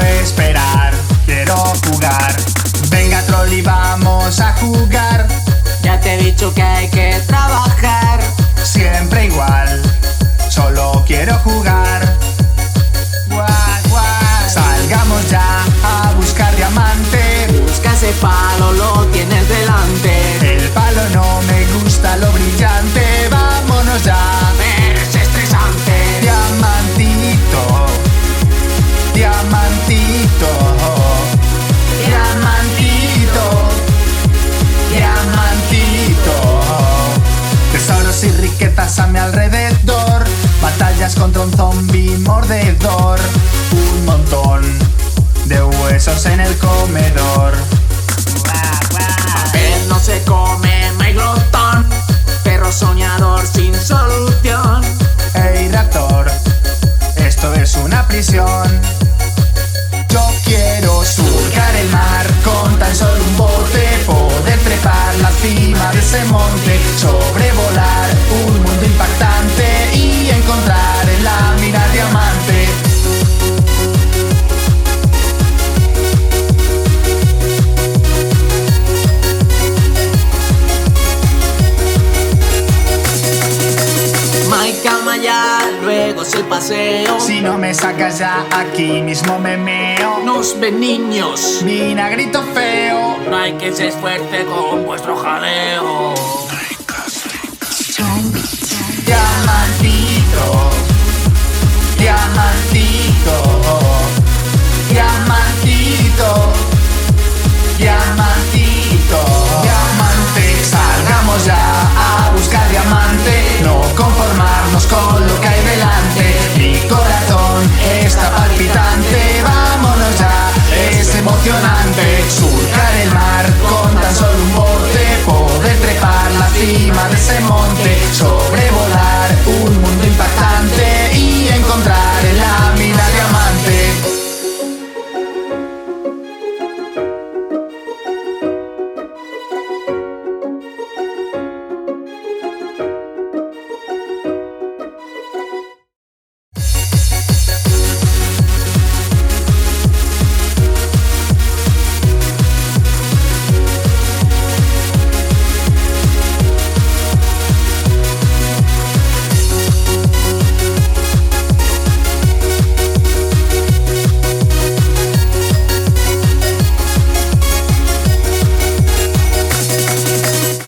esperar. Quiero jugar. Venga Trolli, vamos a jugar. Ya te he dicho que hay que trabajar. Siempre igual, solo quiero jugar. Guau, guau. Salgamos ya a buscar diamante. Busca ese palo, lo tienes delante. El palo no me contra un zombie mordedor, un montón de huesos en el comedor. Si no me sacas ya aquí mismo me meo. Nos ven niños, vinagrito feo. No hay que ser fuerte con vuestro jadeo. Diamantito, diamantito, diamantito, diamantito, diamante, salgamos ya.